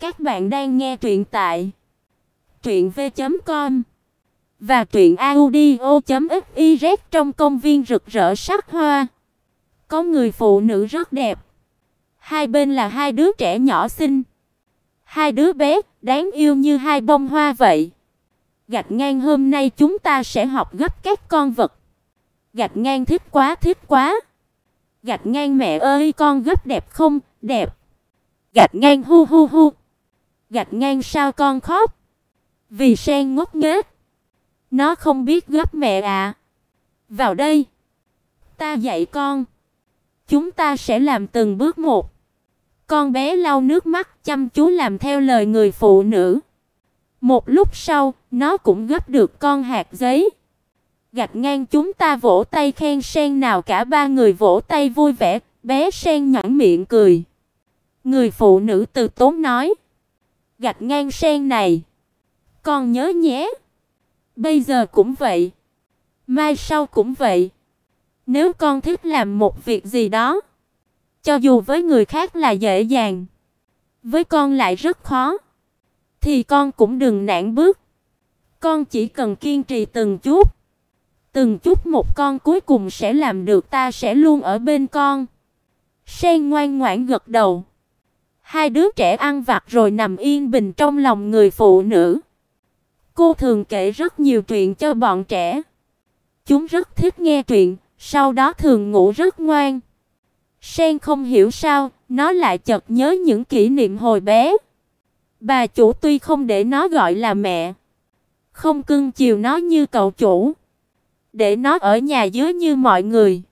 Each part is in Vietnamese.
Các bạn đang nghe truyện tại truyện v.com và truyện audio.fiz trong công viên rực rỡ sắc hoa. Có người phụ nữ rất đẹp. Hai bên là hai đứa trẻ nhỏ xinh. Hai đứa bé đáng yêu như hai bông hoa vậy. Gạch ngang hôm nay chúng ta sẽ học gấp các con vật. Gạch ngang thích quá thích quá. Gạch ngang mẹ ơi, con gấp đẹp không? Đẹp. Gạch ngang hu hu hu. Gạch ngang sao con khóc? Vì sen ngốc nghếch. Nó không biết gấp mẹ ạ. Vào đây. Ta dạy con. Chúng ta sẽ làm từng bước một. Con bé lau nước mắt chăm chú làm theo lời người phụ nữ. Một lúc sau, nó cũng gấp được con hạt giấy. Gạch ngang chúng ta vỗ tay khen sen nào cả ba người vỗ tay vui vẻ, bé sen nhõn miệng cười. Người phụ nữ từ tốn nói. Gạch ngang sen này. Con nhớ nhé. Bây giờ cũng vậy. Mai sau cũng vậy. Nếu con thích làm một việc gì đó. Cho dù với người khác là dễ dàng. Với con lại rất khó. Thì con cũng đừng nản bước. Con chỉ cần kiên trì từng chút. Từng chút một con cuối cùng sẽ làm được, ta sẽ luôn ở bên con. Sen ngoan ngoãn gật đầu. Hai đứa trẻ ăn vặt rồi nằm yên bình trong lòng người phụ nữ. Cô thường kể rất nhiều chuyện cho bọn trẻ. Chúng rất thích nghe truyện, sau đó thường ngủ rất ngoan. Sen không hiểu sao, nó lại chợt nhớ những kỷ niệm hồi bé. Bà chủ tuy không để nó gọi là mẹ, không cưng chiều nó như cậu chủ, để nó ở nhà dưới như mọi người.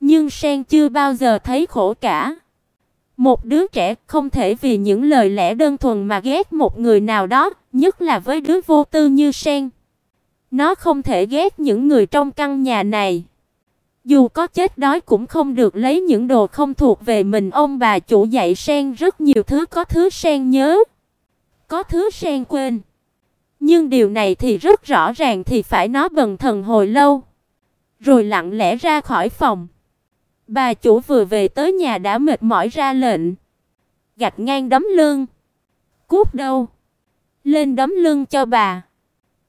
Nhưng Sen chưa bao giờ thấy khổ cả. Một đứa trẻ không thể vì những lời lẽ đơn thuần mà ghét một người nào đó, nhất là với đứa vô tư như Sen. Nó không thể ghét những người trong căn nhà này. Dù có chết đói cũng không được lấy những đồ không thuộc về mình. Ông bà chủ dạy Sen rất nhiều thứ có thứ Sen nhớ, có thứ Sen quên. Nhưng điều này thì rất rõ ràng thì phải nó bần thần hồi lâu, rồi lặng lẽ ra khỏi phòng. Bà chủ vừa về tới nhà đã mệt mỏi ra lệnh. Gạch ngang đấm lưng. Cút đâu? Lên đấm lưng cho bà.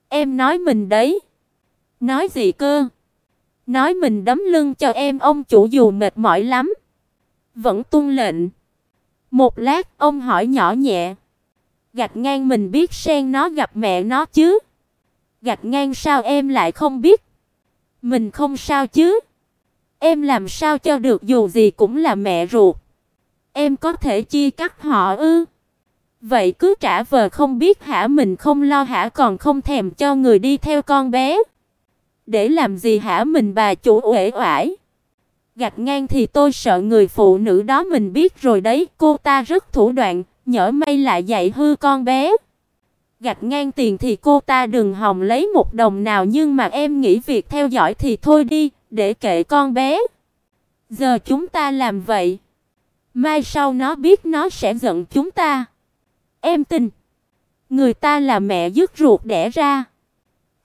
Em nói mình đấy. Nói gì cơ? Nói mình đấm lưng cho em, ông chủ dù mệt mỏi lắm. Vẫn tuân lệnh. Một lát, ông hỏi nhỏ nhẹ. Gạch ngang mình biết sen nó gặp mẹ nó chứ. Gạch ngang sao em lại không biết? Mình không sao chứ? Em làm sao cho được dù gì cũng là mẹ ruột. Em có thể chia cắt họ ư? Vậy cứ trả vờ không biết hả mình không lo hả còn không thèm cho người đi theo con bé. Để làm gì hả mình bà chủ uể oải. Gạch ngang thì tôi sợ người phụ nữ đó mình biết rồi đấy, cô ta rất thủ đoạn, nhỡ may lại dạy hư con bé. Gạch ngang tiền thì cô ta đừng hòng lấy một đồng nào nhưng mà em nghĩ việc theo dõi thì thôi đi, để kệ con bé. Giờ chúng ta làm vậy, mai sau nó biết nó sẽ giận chúng ta. Em tin, người ta là mẹ dứt ruột đẻ ra,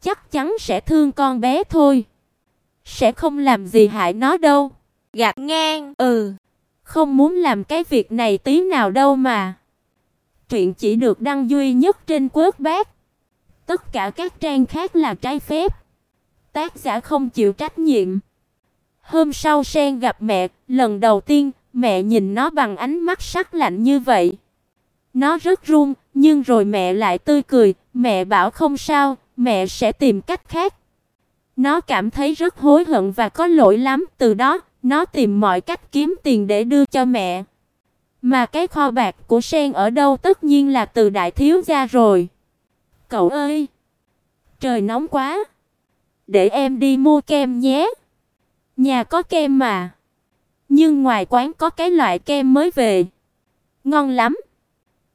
chắc chắn sẽ thương con bé thôi. Sẽ không làm gì hại nó đâu. Gạt ngang, ừ, không muốn làm cái việc này tí nào đâu mà. Truyện chỉ được đăng duy nhất trên Quốc Bát. Tất cả các trang khác là trái phép. Tác giả không chịu trách nhiệm. Hôm sau Sen gặp mẹ, lần đầu tiên mẹ nhìn nó bằng ánh mắt sắc lạnh như vậy. Nó rất run, nhưng rồi mẹ lại tươi cười, mẹ bảo không sao, mẹ sẽ tìm cách khác. Nó cảm thấy rất hối hận và có lỗi lắm, từ đó nó tìm mọi cách kiếm tiền để đưa cho mẹ. Mà cái kho bạc của Sen ở đâu tất nhiên là từ đại thiếu gia rồi. Cậu ơi, trời nóng quá. Để em đi mua kem nhé. Nhà có kem mà. Nhưng ngoài quán có cái loại kem mới về. Ngon lắm.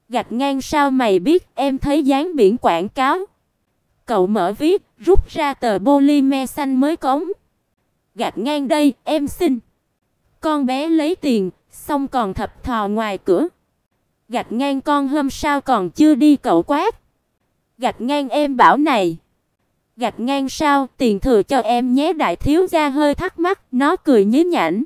Gạch ngang sao mày biết em thấy dán biển quảng cáo. Cậu mở viết, rút ra tờ polymer xanh mới cống. Gạch ngang đây, em xin. Con bé lấy tiền, xong còn thập thò ngoài cửa. Gạch ngang con hôm sao còn chưa đi cậu quát. Gạch ngang em bảo này. Gạch ngang sao, tiền thừa cho em nhé đại thiếu gia hơi thắc mắc, nó cười nhí nhảnh.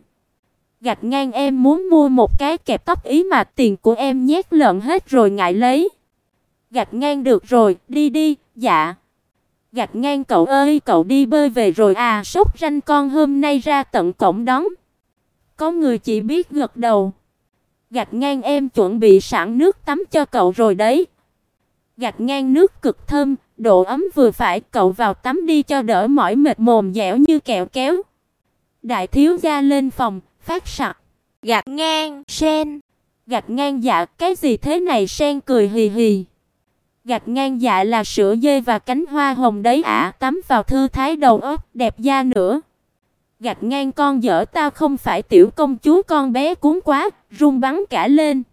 Gạch ngang em muốn mua một cái kẹp tóc ý mà tiền của em nhét lợn hết rồi ngại lấy. Gạch ngang được rồi, đi đi, dạ. Gạch ngang cậu ơi, cậu đi bơi về rồi à, sốc ranh con hôm nay ra tận cổng đón. Có người chỉ biết gật đầu. Gạch ngang em chuẩn bị sẵn nước tắm cho cậu rồi đấy. Gạch ngang nước cực thơm, độ ấm vừa phải, cậu vào tắm đi cho đỡ mỏi mệt mồm dẻo như kẹo kéo. Đại thiếu gia lên phòng, phát sặc. Gạch ngang, sen. Gạch ngang dạ, cái gì thế này sen cười hì hì. Gạch ngang dạ là sữa dê và cánh hoa hồng đấy ạ, tắm vào thư thái đầu óc, đẹp da nữa. Gạch ngang con dở tao không phải tiểu công chúa con bé cuốn quá, run bắn cả lên.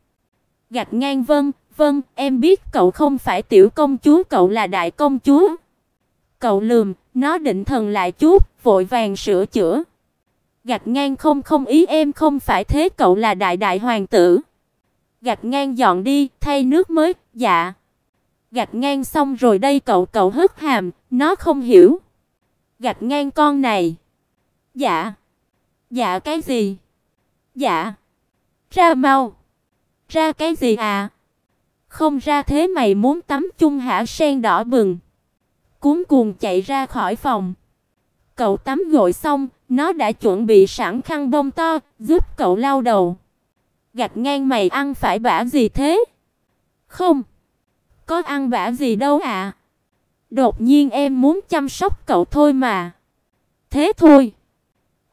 Gạch ngang vâng, vâng, em biết cậu không phải tiểu công chúa, cậu là đại công chúa. Cậu lườm, nó định thần lại chút, vội vàng sửa chữa. Gạch ngang không không ý em không phải thế, cậu là đại đại hoàng tử. Gạch ngang dọn đi, thay nước mới, dạ. Gạch ngang xong rồi đây cậu cậu hất hàm, nó không hiểu. Gạch ngang con này. Dạ. Dạ cái gì? Dạ. Ra mau. Ra cái gì à? Không ra thế mày muốn tắm chung hả sen đỏ bừng. Cuốn cuồng chạy ra khỏi phòng. Cậu tắm gội xong, nó đã chuẩn bị sẵn khăn bông to, giúp cậu lau đầu. Gạch ngang mày ăn phải bả gì thế? Không. Có ăn bả gì đâu ạ. À. Đột nhiên em muốn chăm sóc cậu thôi mà. Thế thôi.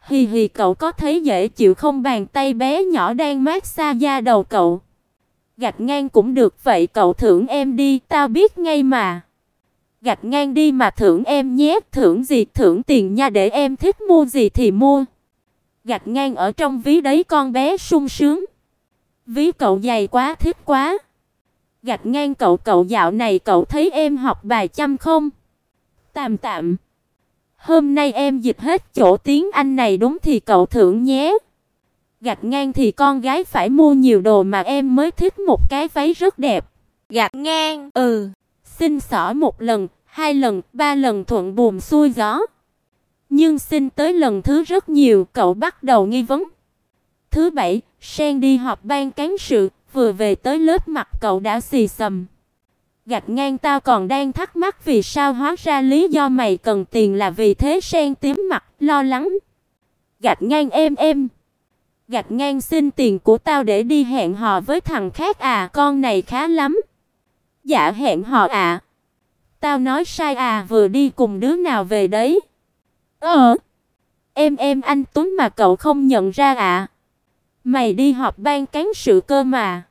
Hì hì cậu có thấy dễ chịu không bàn tay bé nhỏ đang mát xa da đầu cậu. Gạch ngang cũng được vậy cậu thưởng em đi, tao biết ngay mà. Gạch ngang đi mà thưởng em nhé, thưởng gì thưởng tiền nha để em thích mua gì thì mua. Gạch ngang ở trong ví đấy con bé sung sướng. Ví cậu dày quá thích quá. Gạch ngang cậu cậu dạo này cậu thấy em học bài chăm không? Tạm tạm. Hôm nay em dịch hết chỗ tiếng Anh này đúng thì cậu thưởng nhé. Gạch ngang thì con gái phải mua nhiều đồ mà em mới thích một cái váy rất đẹp. Gạch ngang, ừ, xin xỏ một lần, hai lần, ba lần thuận buồm xuôi gió. Nhưng xin tới lần thứ rất nhiều, cậu bắt đầu nghi vấn. Thứ bảy, Sen đi họp ban cán sự, vừa về tới lớp mặt cậu đã xì xầm. Gạch ngang tao còn đang thắc mắc vì sao hóa ra lý do mày cần tiền là vì thế Sen tím mặt, lo lắng. Gạch ngang em em. Gạch ngang xin tiền của tao để đi hẹn hò với thằng khác à, con này khá lắm. Dạ hẹn hò à. Tao nói sai à, vừa đi cùng đứa nào về đấy. Ờ. Em em anh Tuấn mà cậu không nhận ra à. Mày đi họp ban cán sự cơ mà.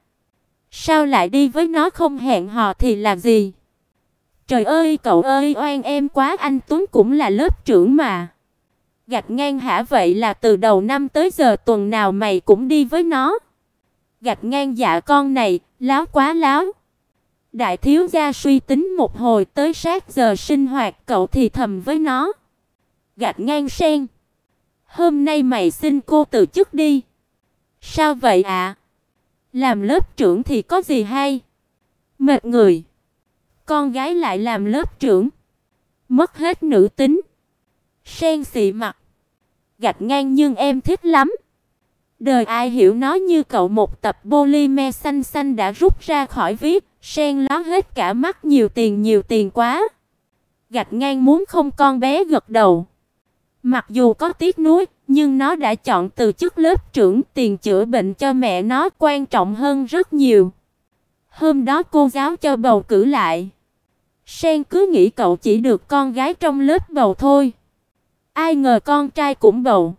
Sao lại đi với nó không hẹn hò thì làm gì? Trời ơi cậu ơi oan em quá anh Tuấn cũng là lớp trưởng mà. Gạch ngang hả vậy là từ đầu năm tới giờ tuần nào mày cũng đi với nó. Gạch ngang dạ con này, láo quá láo. Đại thiếu gia suy tính một hồi tới sát giờ sinh hoạt cậu thì thầm với nó. Gạch ngang sen. Hôm nay mày xin cô từ chức đi. Sao vậy ạ? À? Làm lớp trưởng thì có gì hay? Mệt người. Con gái lại làm lớp trưởng. Mất hết nữ tính. Sen xị mặt. Gạch ngang nhưng em thích lắm. Đời ai hiểu nó như cậu một tập polymer xanh xanh đã rút ra khỏi viết, sen ló hết cả mắt nhiều tiền nhiều tiền quá. Gạch ngang muốn không con bé gật đầu. Mặc dù có tiếc nuối, nhưng nó đã chọn từ chức lớp trưởng, tiền chữa bệnh cho mẹ nó quan trọng hơn rất nhiều. Hôm đó cô giáo cho bầu cử lại. Sen cứ nghĩ cậu chỉ được con gái trong lớp bầu thôi. Ai ngờ con trai cũng bầu.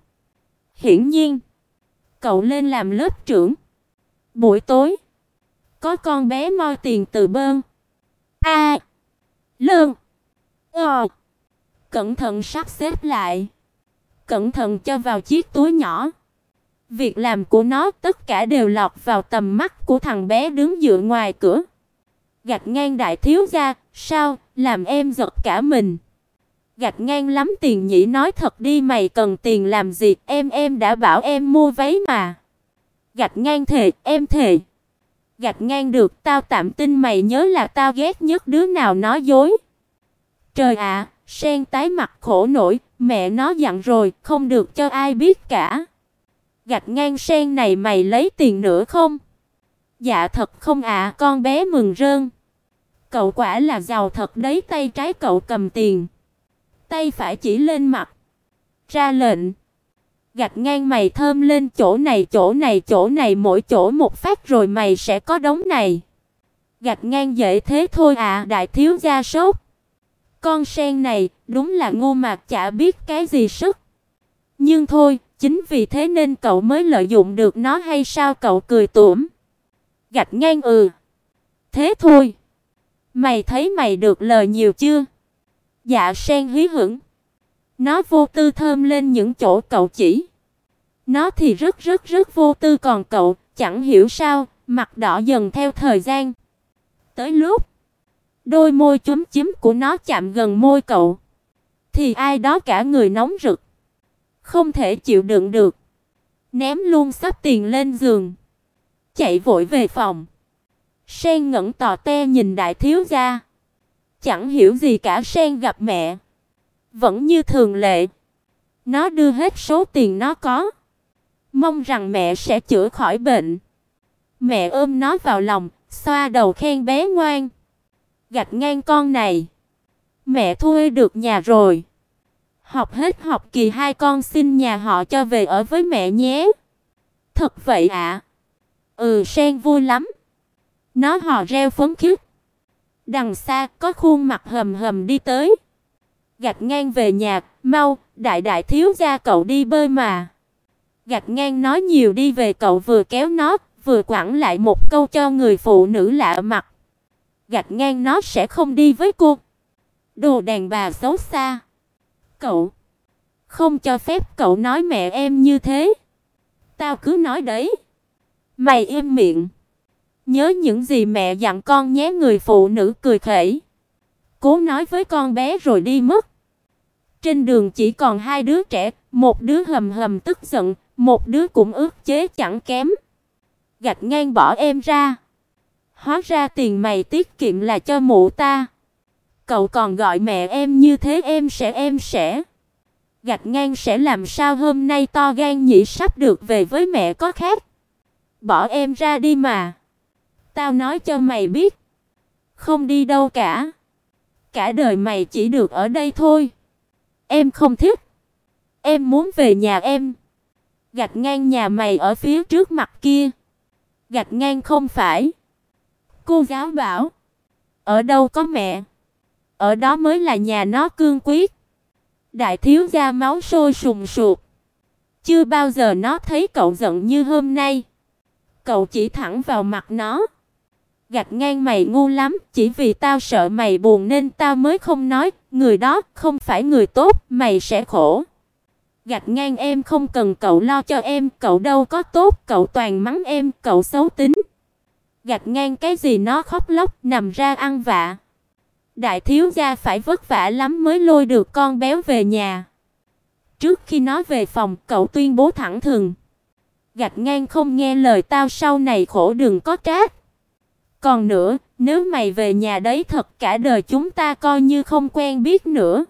Hiển nhiên, cậu lên làm lớp trưởng. Buổi tối, có con bé moi tiền từ bơm A. À, lương. Ờ. Cẩn thận sắp xếp lại cẩn thận cho vào chiếc túi nhỏ. Việc làm của nó tất cả đều lọt vào tầm mắt của thằng bé đứng dựa ngoài cửa. gạt ngang đại thiếu gia, sao, làm em giật cả mình. Gạch ngang lắm tiền nhỉ nói thật đi mày cần tiền làm gì, em em đã bảo em mua váy mà. Gạch ngang thề, em thề. Gạch ngang được, tao tạm tin mày nhớ là tao ghét nhất đứa nào nói dối. Trời ạ, Sen tái mặt khổ nổi, mẹ nó dặn rồi, không được cho ai biết cả. Gạch ngang sen này mày lấy tiền nữa không? Dạ thật không ạ, con bé mừng rơn. Cậu quả là giàu thật đấy, tay trái cậu cầm tiền, tay phải chỉ lên mặt, ra lệnh. Gạch ngang mày thơm lên chỗ này, chỗ này, chỗ này mỗi chỗ một phát rồi mày sẽ có đống này. Gạch ngang dễ thế thôi à, đại thiếu gia sốt. Con sen này, đúng là ngu mạc chả biết cái gì sức. Nhưng thôi, chính vì thế nên cậu mới lợi dụng được nó hay sao cậu cười tủm. Gạch ngang ừ. Thế thôi. Mày thấy mày được lời nhiều chưa? Dạ sen hí hửng. Nó vô tư thơm lên những chỗ cậu chỉ. Nó thì rất rất rất vô tư còn cậu, chẳng hiểu sao, mặt đỏ dần theo thời gian. Tới lúc đôi môi chúm chím của nó chạm gần môi cậu, thì ai đó cả người nóng rực, không thể chịu đựng được, ném luôn sắp tiền lên giường, chạy vội về phòng. Sen ngẩn tò te nhìn đại thiếu gia, chẳng hiểu gì cả Sen gặp mẹ, vẫn như thường lệ, nó đưa hết số tiền nó có, mong rằng mẹ sẽ chữa khỏi bệnh. Mẹ ôm nó vào lòng, xoa đầu khen bé ngoan. Gạch ngang con này. Mẹ thuê được nhà rồi. Học hết học kỳ hai con xin nhà họ cho về ở với mẹ nhé. Thật vậy ạ. Ừ, Sen vui lắm. Nó hò reo phấn khích. Đằng xa có khuôn mặt hầm hầm đi tới. Gạch ngang về nhà, mau, đại đại thiếu gia cậu đi bơi mà. Gạch ngang nói nhiều đi về cậu vừa kéo nó, vừa quẳng lại một câu cho người phụ nữ lạ mặt. Gạch ngang nó sẽ không đi với cô. Đồ đàn bà xấu xa. Cậu không cho phép cậu nói mẹ em như thế. Tao cứ nói đấy. Mày im miệng. Nhớ những gì mẹ dặn con nhé, người phụ nữ cười khẩy. Cố nói với con bé rồi đi mất. Trên đường chỉ còn hai đứa trẻ, một đứa hầm hầm tức giận, một đứa cũng ức chế chẳng kém. Gạch ngang bỏ em ra. Hóa ra tiền mày tiết kiệm là cho mụ ta. Cậu còn gọi mẹ em như thế em sẽ em sẽ. Gạch ngang sẽ làm sao hôm nay to gan nhỉ sắp được về với mẹ có khác. Bỏ em ra đi mà. Tao nói cho mày biết. Không đi đâu cả. Cả đời mày chỉ được ở đây thôi. Em không thích. Em muốn về nhà em. Gạch ngang nhà mày ở phía trước mặt kia. Gạch ngang không phải. Cô giáo bảo. Ở đâu có mẹ. Ở đó mới là nhà nó cương quyết. Đại thiếu gia máu sôi sùng sục. Chưa bao giờ nó thấy cậu giận như hôm nay. Cậu chỉ thẳng vào mặt nó. Gạch ngang mày ngu lắm, chỉ vì tao sợ mày buồn nên tao mới không nói, người đó không phải người tốt, mày sẽ khổ. Gạch ngang em không cần cậu lo cho em, cậu đâu có tốt, cậu toàn mắng em, cậu xấu tính. Gạch ngang cái gì nó khóc lóc, nằm ra ăn vạ. Đại thiếu gia phải vất vả lắm mới lôi được con béo về nhà. Trước khi nó về phòng, cậu tuyên bố thẳng thừng. Gạch ngang không nghe lời tao sau này khổ đừng có trách. Còn nữa, nếu mày về nhà đấy thật cả đời chúng ta coi như không quen biết nữa.